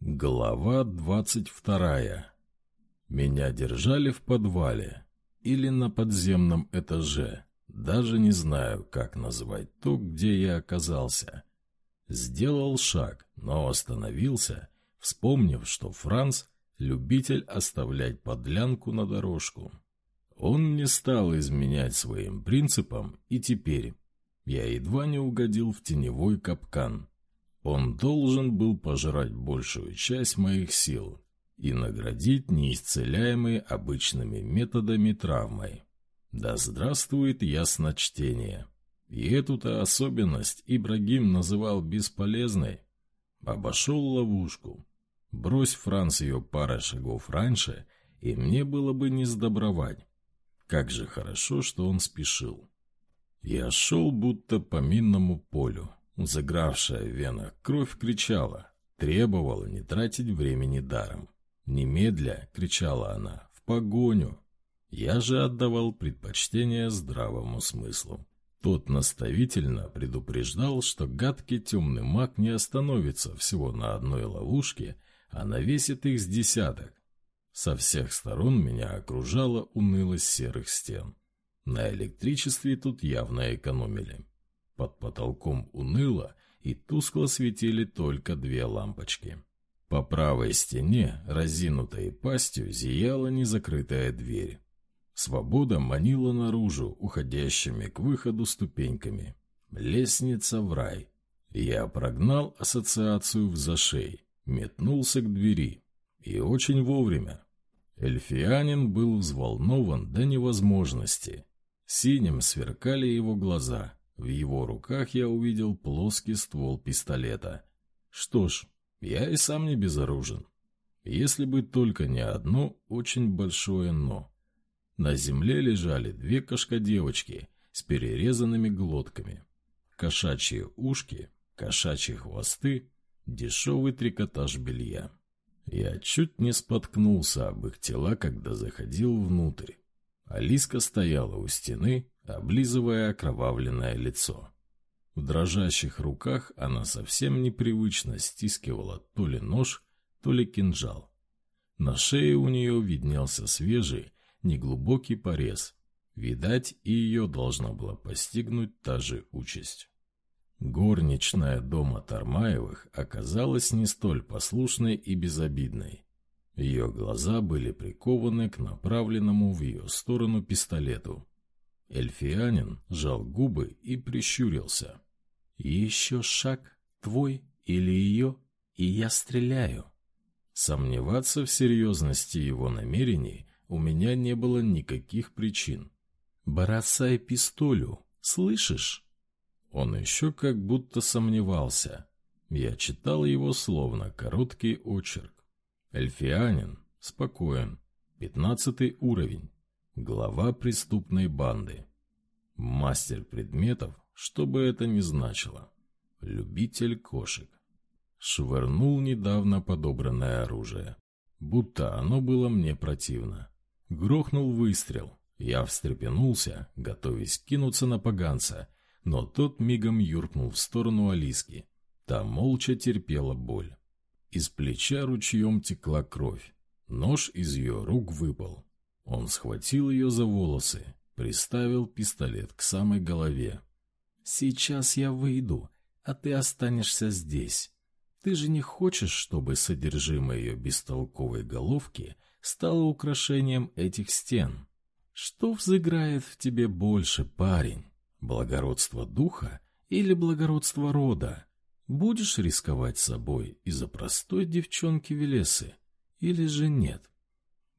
Глава двадцать вторая. Меня держали в подвале или на подземном этаже. Даже не знаю, как назвать то, где я оказался. Сделал шаг, но остановился, вспомнив, что Франц — любитель оставлять подлянку на дорожку. Он не стал изменять своим принципам, и теперь я едва не угодил в теневой капкан. Он должен был пожрать большую часть моих сил и наградить неисцеляемой обычными методами травмой. Да здравствует ясночтение. И эту-то особенность Ибрагим называл бесполезной. Обошел ловушку. Брось Франц ее пара шагов раньше, и мне было бы не сдобровать. Как же хорошо, что он спешил. Я шел будто по минному полю. Загравшая в венах кровь кричала, требовала не тратить времени даром. «Немедля!» — кричала она. «В погоню!» Я же отдавал предпочтение здравому смыслу. Тот наставительно предупреждал, что гадкий темный маг не остановится всего на одной ловушке, а навесит их с десяток. Со всех сторон меня окружала унылость серых стен. На электричестве тут явно экономили. Под потолком уныло и тускло светили только две лампочки. По правой стене, разинутой пастью, зияла незакрытая дверь. Свобода манила наружу, уходящими к выходу ступеньками. Лестница в рай. Я прогнал ассоциацию в зашей, метнулся к двери. И очень вовремя. Эльфианин был взволнован до невозможности. Синим сверкали его глаза — в его руках я увидел плоский ствол пистолета. Что ж, я и сам не безоружен. Если бы только не одно очень большое «но». На земле лежали две кошка-девочки с перерезанными глотками. Кошачьи ушки, кошачьи хвосты, дешевый трикотаж белья. Я чуть не споткнулся об их тела, когда заходил внутрь. Алиска стояла у стены, облизывая окровавленное лицо. В дрожащих руках она совсем непривычно стискивала то ли нож, то ли кинжал. На шее у нее виднелся свежий, неглубокий порез. Видать, и ее должна была постигнуть та же участь. Горничная дома Тармаевых оказалась не столь послушной и безобидной. Ее глаза были прикованы к направленному в ее сторону пистолету. Эльфианин сжал губы и прищурился. «Еще шаг, твой или ее, и я стреляю». Сомневаться в серьезности его намерений у меня не было никаких причин. «Бросай пистолю, слышишь?» Он еще как будто сомневался. Я читал его словно короткий очерк. Эльфианин, спокоен, пятнадцатый уровень, глава преступной банды. Мастер предметов, что бы это ни значило. Любитель кошек. Швырнул недавно подобранное оружие. Будто оно было мне противно. Грохнул выстрел. Я встрепенулся, готовясь кинуться на поганца, но тот мигом юркнул в сторону Алиски. Та молча терпела боль. Из плеча ручьем текла кровь. Нож из ее рук выпал. Он схватил ее за волосы, приставил пистолет к самой голове. «Сейчас я выйду, а ты останешься здесь. Ты же не хочешь, чтобы содержимое ее бестолковой головки стало украшением этих стен? Что взыграет в тебе больше, парень? Благородство духа или благородство рода?» Будешь рисковать собой из-за простой девчонки Велесы или же нет?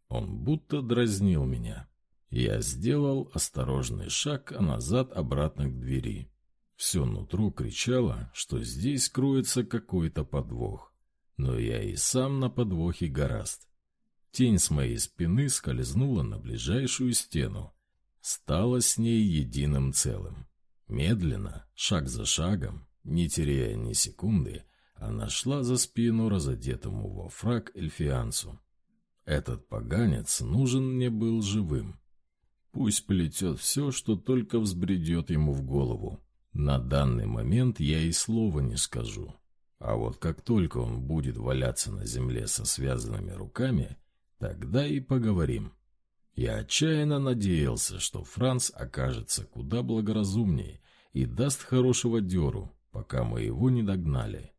Он будто дразнил меня. Я сделал осторожный шаг назад обратно к двери. Все нутро кричало, что здесь кроется какой-то подвох. Но я и сам на подвохе гораст. Тень с моей спины скользнула на ближайшую стену. Стала с ней единым целым. Медленно, шаг за шагом, не теряя ни секунды, она шла за спину разодетому во фраг эльфианцу. Этот поганец нужен мне был живым. Пусть плетет все, что только взбредет ему в голову. На данный момент я и слова не скажу. А вот как только он будет валяться на земле со связанными руками, тогда и поговорим. Я отчаянно надеялся, что Франц окажется куда благоразумнее и даст хорошего дёру, пока мы его не догнали.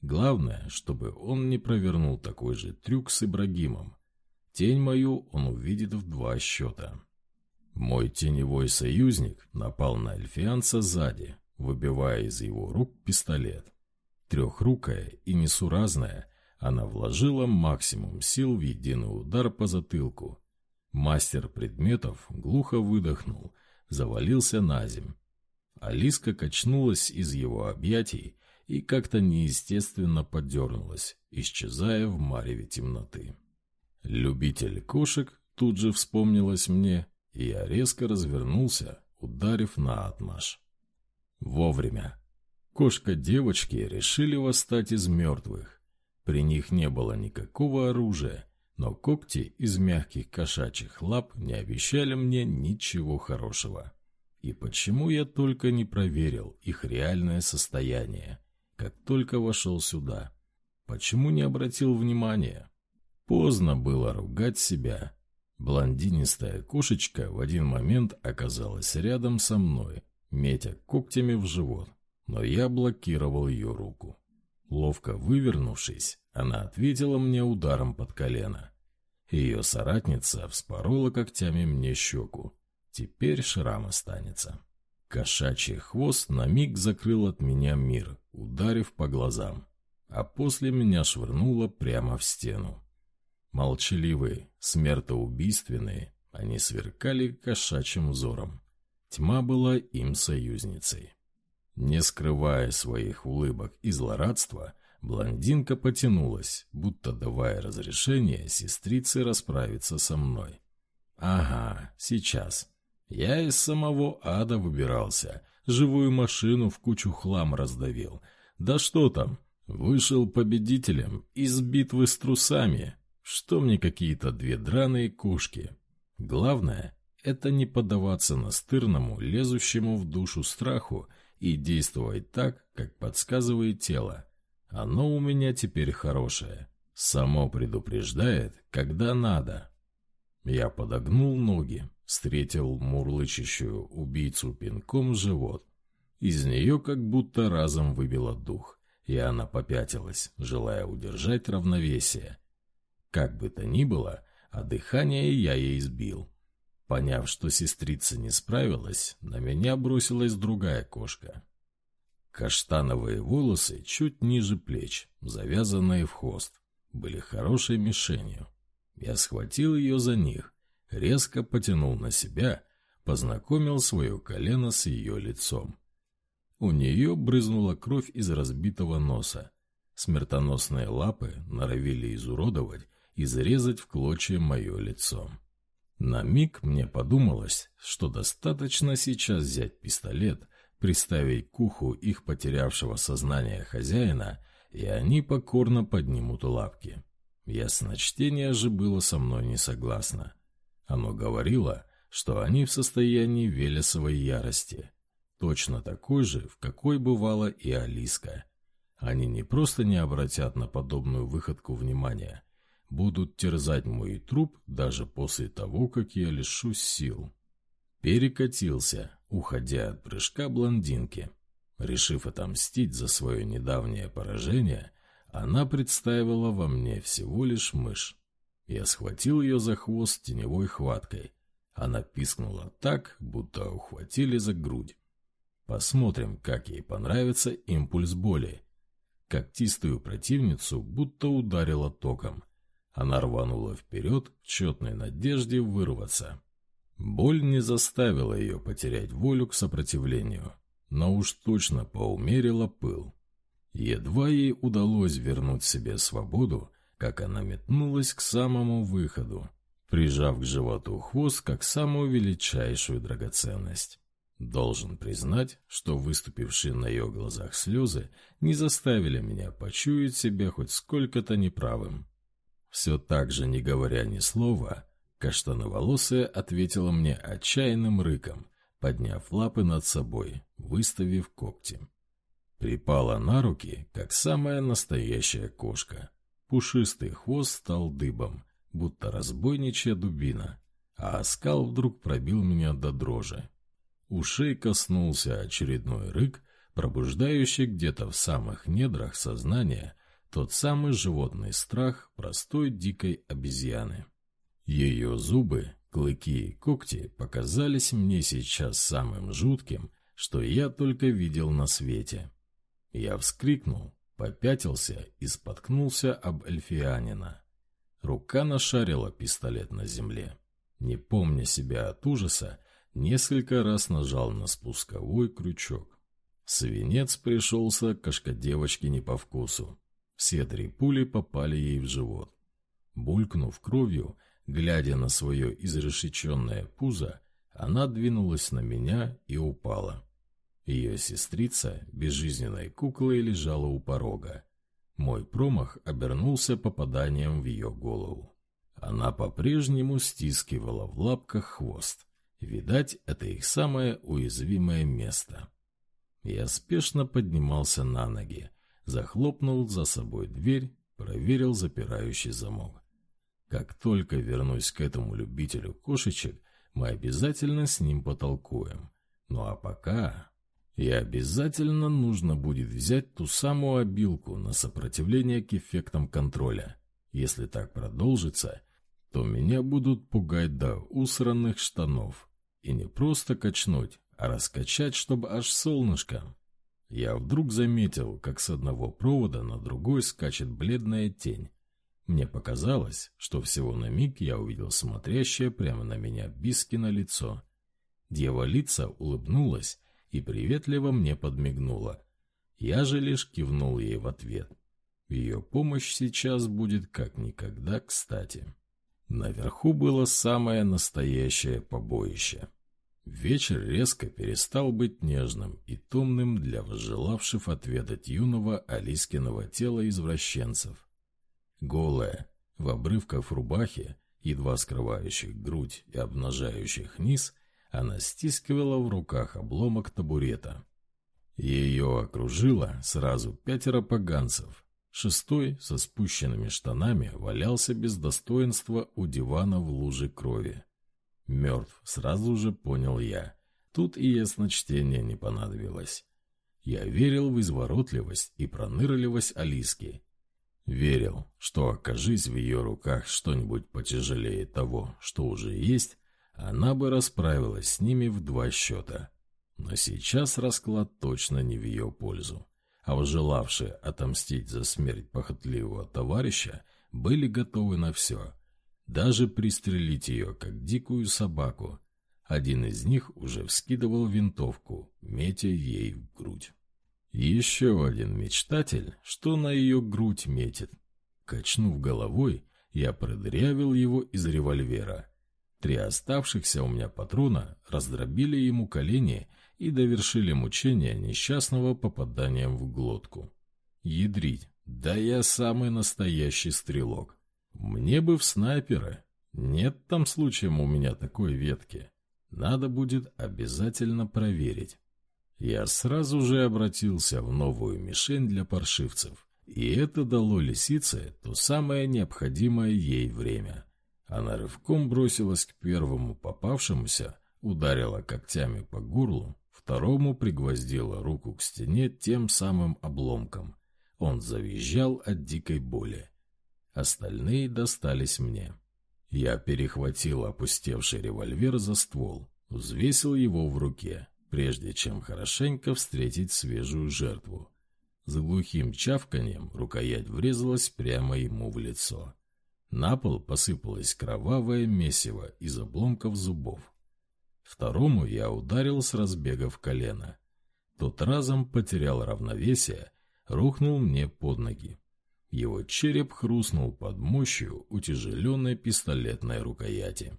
Главное, чтобы он не провернул такой же трюк с Ибрагимом. Тень мою он увидит в два счета. Мой теневой союзник напал на эльфианца сзади, выбивая из его рук пистолет. Трехрукая и несуразная, она вложила максимум сил в единый удар по затылку. Мастер предметов глухо выдохнул, завалился на земь. Алиска качнулась из его объятий и как-то неестественно подернулась, исчезая в мареве темноты. Любитель кошек тут же вспомнилась мне, и я резко развернулся, ударив на отмаш. Вовремя. Кошка девочки решили восстать из мертвых. При них не было никакого оружия, но когти из мягких кошачьих лап не обещали мне ничего хорошего. И почему я только не проверил их реальное состояние, как только вошел сюда? Почему не обратил внимания? Поздно было ругать себя. Блондинистая кошечка в один момент оказалась рядом со мной, метя когтями в живот, но я блокировал ее руку. Ловко вывернувшись, она ответила мне ударом под колено. Ее соратница вспорола когтями мне щеку. Теперь шрам останется. Кошачий хвост на миг закрыл от меня мир, ударив по глазам, а после меня швырнуло прямо в стену. Молчаливые, смертоубийственные, они сверкали кошачьим взором. Тьма была им союзницей. Не скрывая своих улыбок и злорадства, блондинка потянулась, будто давая разрешение сестрице расправиться со мной. «Ага, сейчас. Я из самого ада выбирался, живую машину в кучу хлам раздавил. Да что там, вышел победителем из битвы с трусами. Что мне какие-то две драные кошки? Главное — это не поддаваться настырному, лезущему в душу страху и действовать так, как подсказывает тело. Оно у меня теперь хорошее. Само предупреждает, когда надо. Я подогнул ноги, встретил мурлычащую убийцу пинком живот. Из нее как будто разом выбило дух, и она попятилась, желая удержать равновесие. Как бы то ни было, а дыхание я ей сбил. Поняв, что сестрица не справилась, на меня бросилась другая кошка. Каштановые волосы чуть ниже плеч, завязанные в хвост, были хорошей мишенью. Я схватил ее за них, резко потянул на себя, познакомил свое колено с ее лицом. У нее брызнула кровь из разбитого носа. Смертоносные лапы норовили изуродовать изрезать в клочья мое лицо. На миг мне подумалось, что достаточно сейчас взять пистолет, приставить к уху их потерявшего сознание хозяина, и они покорно поднимут лапки. Ясночтение же было со мной не согласно. Оно говорило, что они в состоянии велесовой ярости, точно такой же, в какой бывала и Алиска. Они не просто не обратят на подобную выходку внимания, будут терзать мой труп даже после того, как я лишусь сил. Перекатился, уходя от прыжка блондинки. Решив отомстить за свое недавнее поражение, она представила во мне всего лишь мышь. Я схватил ее за хвост теневой хваткой. Она пискнула так, будто ухватили за грудь. Посмотрим, как ей понравится импульс боли. Когтистую противницу будто ударила током. Она рванула вперед в тщетной надежде вырваться. Боль не заставила ее потерять волю к сопротивлению, но уж точно поумерила пыл. Едва ей удалось вернуть себе свободу, как она метнулась к самому выходу, прижав к животу хвост как самую величайшую драгоценность. Должен признать, что выступившие на ее глазах слезы не заставили меня почуять себя хоть сколько-то неправым. Все так же, не говоря ни слова, каштановолосая ответила мне отчаянным рыком, подняв лапы над собой, выставив когти. Припала на руки, как самая настоящая кошка. Пушистый хвост стал дыбом, будто разбойничья дубина, а оскал вдруг пробил меня до дрожи. Ушей коснулся очередной рык, пробуждающий где-то в самых недрах сознания тот самый животный страх простой дикой обезьяны. Ее зубы, клыки и когти показались мне сейчас самым жутким, что я только видел на свете. Я вскрикнул, попятился и споткнулся об эльфианина. Рука нашарила пистолет на земле. Не помня себя от ужаса, несколько раз нажал на спусковой крючок. Свинец пришелся кошка-девочке не по вкусу. Все три пули попали ей в живот. Булькнув кровью, глядя на свое изрешеченное пузо, она двинулась на меня и упала. Ее сестрица безжизненной куклой лежала у порога. Мой промах обернулся попаданием в ее голову. Она по-прежнему стискивала в лапках хвост. Видать, это их самое уязвимое место. Я спешно поднимался на ноги, захлопнул за собой дверь, проверил запирающий замок. Как только вернусь к этому любителю кошечек, мы обязательно с ним потолкуем. Ну а пока... И обязательно нужно будет взять ту самую обилку на сопротивление к эффектам контроля. Если так продолжится, то меня будут пугать до усранных штанов. И не просто качнуть, а раскачать, чтобы аж солнышко. Я вдруг заметил, как с одного провода на другой скачет бледная тень. Мне показалось, что всего на миг я увидел смотрящее прямо на меня Бискино лицо. Дева лица улыбнулась и приветливо мне подмигнула. Я же лишь кивнул ей в ответ. Ее помощь сейчас будет как никогда кстати. Наверху было самое настоящее побоище. Вечер резко перестал быть нежным и томным для возжелавших отведать юного Алискиного тела извращенцев. Голая, в обрывках рубахи, едва скрывающих грудь и обнажающих низ, она стискивала в руках обломок табурета. Ее окружило сразу пятеро поганцев, Шестой, со спущенными штанами, валялся без достоинства у дивана в луже крови. Мертв, сразу же понял я. Тут и ясночтение не понадобилось. Я верил в изворотливость и пронырливость Алиски. Верил, что, окажись в ее руках что-нибудь потяжелее того, что уже есть, она бы расправилась с ними в два счета. Но сейчас расклад точно не в ее пользу а возжелавшие отомстить за смерть похотливого товарища были готовы на все, даже пристрелить ее, как дикую собаку. Один из них уже вскидывал винтовку, метя ей в грудь. Еще один мечтатель, что на ее грудь метит. Качнув головой, я продырявил его из револьвера. Три оставшихся у меня патрона раздробили ему колени и довершили мучения несчастного попаданием в глотку. Ядрить, да я самый настоящий стрелок. Мне бы в снайперы. Нет там случаем у меня такой ветки. Надо будет обязательно проверить. Я сразу же обратился в новую мишень для паршивцев. И это дало лисице то самое необходимое ей время. Она рывком бросилась к первому попавшемуся, ударила когтями по горлу, Второму пригвоздила руку к стене тем самым обломком. Он завизжал от дикой боли. Остальные достались мне. Я перехватил опустевший револьвер за ствол, взвесил его в руке, прежде чем хорошенько встретить свежую жертву. С глухим чавканием рукоять врезалась прямо ему в лицо. На пол посыпалось кровавое месиво из обломков зубов. Второму я ударил с разбега в колено. Тот разом потерял равновесие, рухнул мне под ноги. Его череп хрустнул под мощью утяжеленной пистолетной рукояти.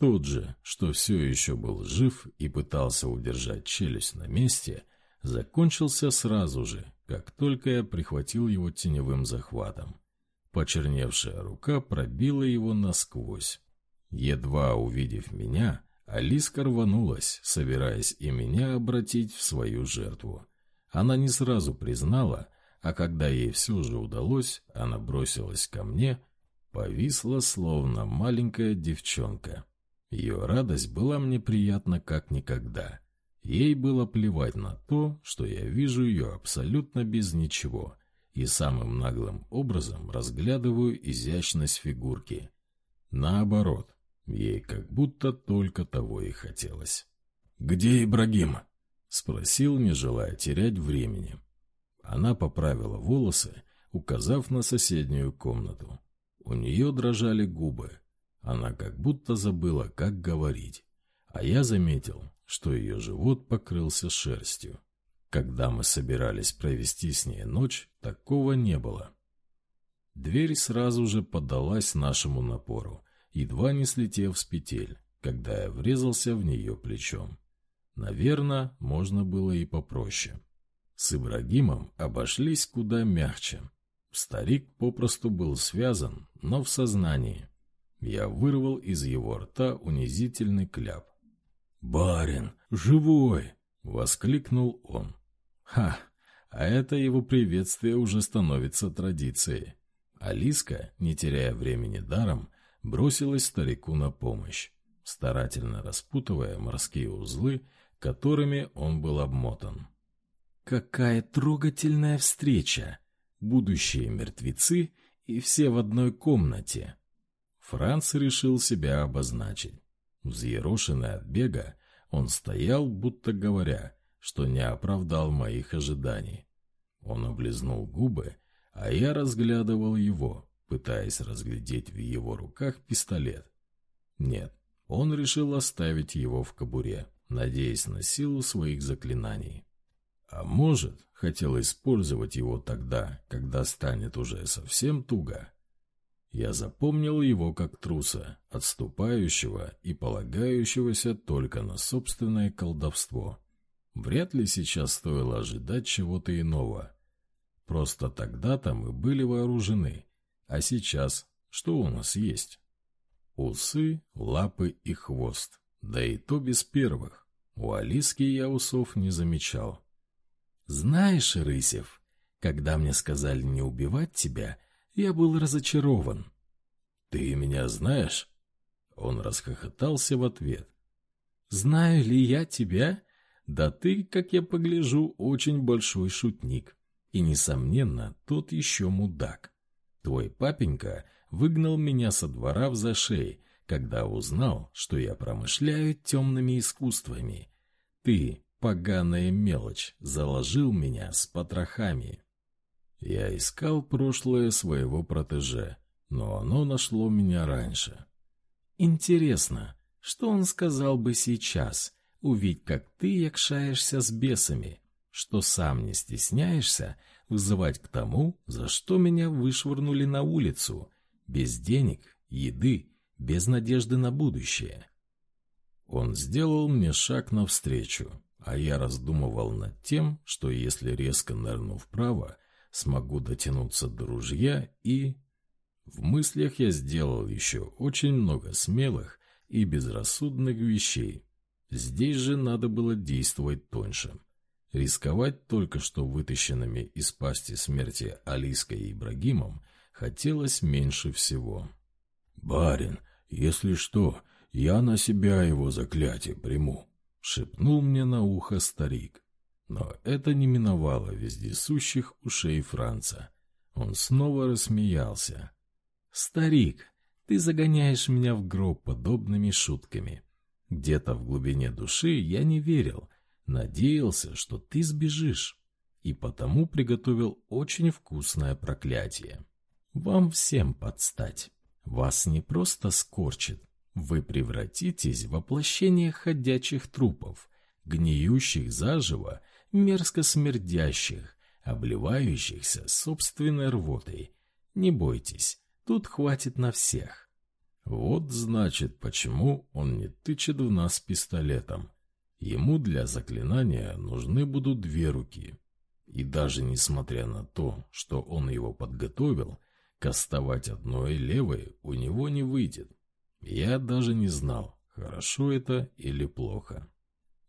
Тот же, что все еще был жив и пытался удержать челюсть на месте, закончился сразу же, как только я прихватил его теневым захватом. Почерневшая рука пробила его насквозь. Едва увидев меня, Алиска рванулась, собираясь и меня обратить в свою жертву. Она не сразу признала, а когда ей все же удалось, она бросилась ко мне, повисла, словно маленькая девчонка. Ее радость была мне приятна как никогда. Ей было плевать на то, что я вижу ее абсолютно без ничего, и самым наглым образом разглядываю изящность фигурки. Наоборот, ей как будто только того и хотелось. «Где Ибрагим?» — спросил, не желая терять времени. Она поправила волосы, указав на соседнюю комнату. У нее дрожали губы. Она как будто забыла, как говорить. А я заметил, что ее живот покрылся шерстью. Когда мы собирались провести с ней ночь, такого не было. Дверь сразу же поддалась нашему напору, едва не слетев с петель, когда я врезался в нее плечом. Наверное, можно было и попроще. С Ибрагимом обошлись куда мягче. Старик попросту был связан, но в сознании. Я вырвал из его рта унизительный кляп. «Барин, живой!» — воскликнул он. «Ха! А это его приветствие уже становится традицией». Алиска, не теряя времени даром, бросилась старику на помощь, старательно распутывая морские узлы, которыми он был обмотан. Какая трогательная встреча! Будущие мертвецы и все в одной комнате. Франц решил себя обозначить. Взъерошенный от бега, он стоял, будто говоря, что не оправдал моих ожиданий. Он облизнул губы, а я разглядывал его, пытаясь разглядеть в его руках пистолет. Нет, он решил оставить его в кобуре, надеясь на силу своих заклинаний. А может, хотел использовать его тогда, когда станет уже совсем туго. Я запомнил его как труса, отступающего и полагающегося только на собственное колдовство. Вряд ли сейчас стоило ожидать чего-то иного. Просто тогда-то мы были вооружены, а сейчас что у нас есть? Усы, лапы и хвост, да и то без первых. У Алиски я усов не замечал. «Знаешь, Рысев, когда мне сказали не убивать тебя, я был разочарован». «Ты меня знаешь?» Он расхохотался в ответ. «Знаю ли я тебя? Да ты, как я погляжу, очень большой шутник. И, несомненно, тот еще мудак. Твой папенька выгнал меня со двора в зашей, когда узнал, что я промышляю темными искусствами. Ты, поганая мелочь, заложил меня с потрохами. Я искал прошлое своего протеже, но оно нашло меня раньше. Интересно, что он сказал бы сейчас, увидеть, как ты якшаешься с бесами, что сам не стесняешься вызывать к тому, за что меня вышвырнули на улицу, без денег, еды, без надежды на будущее. Он сделал мне шаг навстречу, а я раздумывал над тем, что если резко нырну вправо, смогу дотянуться до ружья и... В мыслях я сделал еще очень много смелых и безрассудных вещей. Здесь же надо было действовать тоньше. Рисковать только что вытащенными из пасти смерти Алиской и Ибрагимом хотелось меньше всего. «Барин, если что, я на себя его заклятие приму», шепнул мне на ухо старик. Но это не миновало вездесущих ушей Франца. Он снова рассмеялся. «Старик, ты загоняешь меня в гроб подобными шутками. Где-то в глубине души я не верил, надеялся, что ты сбежишь, и потому приготовил очень вкусное проклятие. Вам всем подстать. Вас не просто скорчит, вы превратитесь в воплощение ходячих трупов, гниющих заживо, мерзко смердящих, обливающихся собственной рвотой. Не бойтесь, тут хватит на всех. Вот значит, почему он не тычет в нас пистолетом. Ему для заклинания нужны будут две руки. И даже несмотря на то, что он его подготовил, кастовать одной левой у него не выйдет. Я даже не знал, хорошо это или плохо.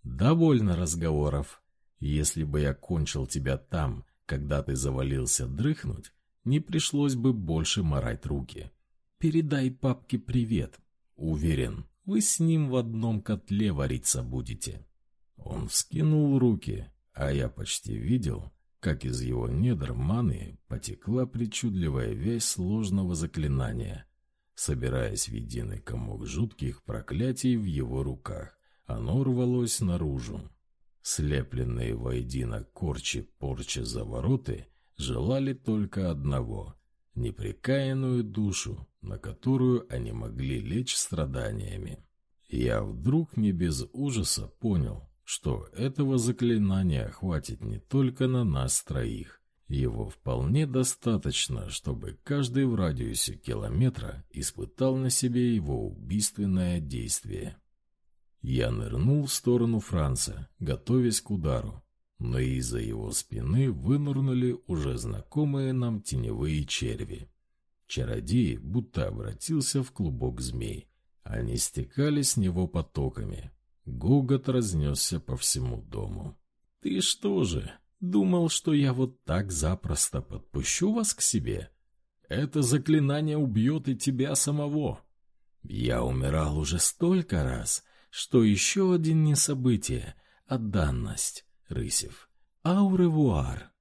«Довольно разговоров. Если бы я кончил тебя там, когда ты завалился дрыхнуть, не пришлось бы больше морать руки. Передай папке привет. Уверен, вы с ним в одном котле вариться будете. Он вскинул руки, а я почти видел, как из его недр маны потекла причудливая вязь сложного заклинания. Собираясь в единый комок жутких проклятий в его руках, оно рвалось наружу. Слепленные воедино корчи порчи завороты желали только одного — непрекаянную душу, на которую они могли лечь страданиями. Я вдруг не без ужаса понял, что этого заклинания хватит не только на нас троих. Его вполне достаточно, чтобы каждый в радиусе километра испытал на себе его убийственное действие. Я нырнул в сторону Франца, готовясь к удару, но из-за его спины вынырнули уже знакомые нам теневые черви. Чародей будто обратился в клубок змей. Они стекали с него потоками, Гогот разнесся по всему дому. «Ты что же, думал, что я вот так запросто подпущу вас к себе? Это заклинание убьет и тебя самого. Я умирал уже столько раз, что еще один несобытие, а данность, Рысев. Ауревуар!»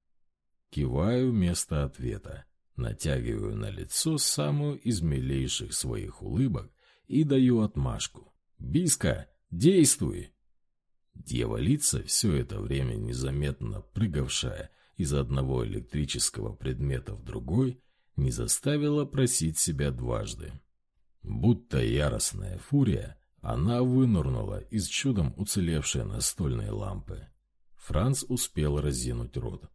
Киваю вместо ответа, натягиваю на лицо самую из милейших своих улыбок и даю отмашку. «Биска, Действуй!» Дьяволица, все это время незаметно прыгавшая из одного электрического предмета в другой, не заставила просить себя дважды. Будто яростная фурия, она вынырнула из чудом уцелевшей настольной лампы. Франц успел разинуть рот.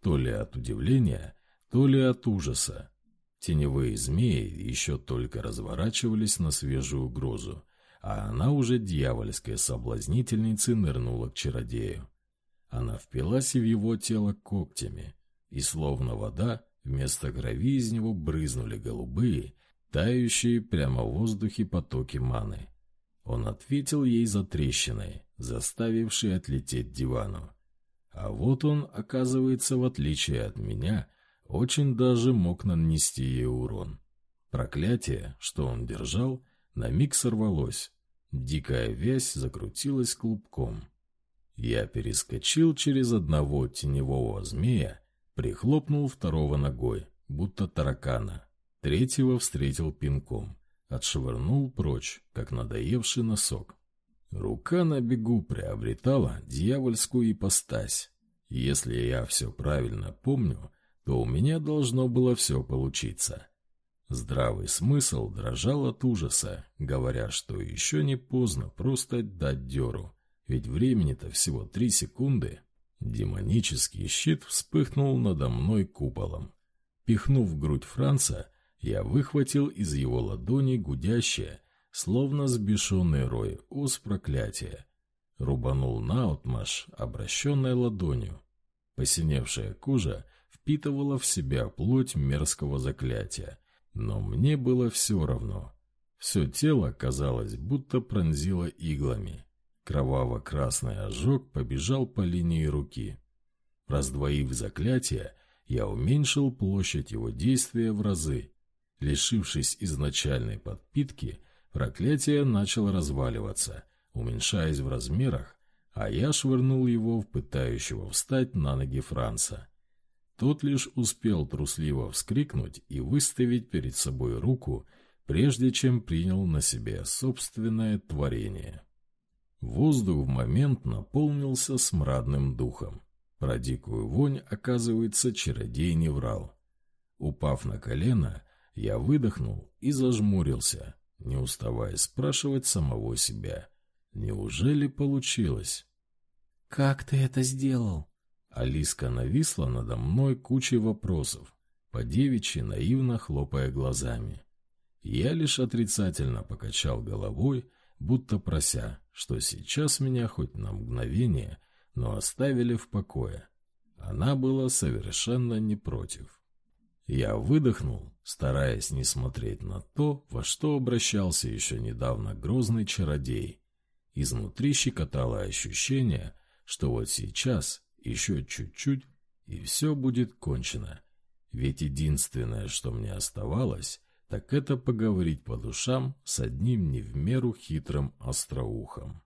То ли от удивления, то ли от ужаса. Теневые змеи еще только разворачивались на свежую угрозу, а она уже дьявольской соблазнительницей нырнула к чародею. Она впилась в его тело когтями, и словно вода, вместо крови из него брызнули голубые, тающие прямо в воздухе потоки маны. Он ответил ей за трещиной, заставившей отлететь дивану. А вот он, оказывается, в отличие от меня, очень даже мог нанести ей урон. Проклятие, что он держал, на миг сорвалось, Дикая вязь закрутилась клубком. Я перескочил через одного теневого змея, прихлопнул второго ногой, будто таракана. Третьего встретил пинком, отшвырнул прочь, как надоевший носок. Рука на бегу приобретала дьявольскую ипостась. Если я все правильно помню, то у меня должно было все получиться. Здравый смысл дрожал от ужаса, говоря, что еще не поздно просто дать дёру, ведь времени-то всего три секунды. Демонический щит вспыхнул надо мной куполом. Пихнув в грудь Франца, я выхватил из его ладони гудящее, словно сбешенный рой ус проклятия. Рубанул наотмашь, обращенной ладонью. Посиневшая кожа впитывала в себя плоть мерзкого заклятия, но мне было все равно. Все тело, казалось, будто пронзило иглами. Кроваво-красный ожог побежал по линии руки. Раздвоив заклятие, я уменьшил площадь его действия в разы. Лишившись изначальной подпитки, проклятие начало разваливаться, уменьшаясь в размерах, а я швырнул его в пытающего встать на ноги Франца. Тот лишь успел трусливо вскрикнуть и выставить перед собой руку, прежде чем принял на себя собственное творение. Воздух в момент наполнился смрадным духом. Про дикую вонь, оказывается, чародей не врал. Упав на колено, я выдохнул и зажмурился, не уставая спрашивать самого себя. Неужели получилось? «Как ты это сделал?» Алиска нависла надо мной кучей вопросов, по девичьи наивно хлопая глазами. Я лишь отрицательно покачал головой, будто прося, что сейчас меня хоть на мгновение, но оставили в покое. Она была совершенно не против. Я выдохнул, стараясь не смотреть на то, во что обращался еще недавно грозный чародей. Изнутри щекотало ощущение, что вот сейчас Еще чуть-чуть, и все будет кончено. Ведь единственное, что мне оставалось, так это поговорить по душам с одним не в меру хитрым остроухом.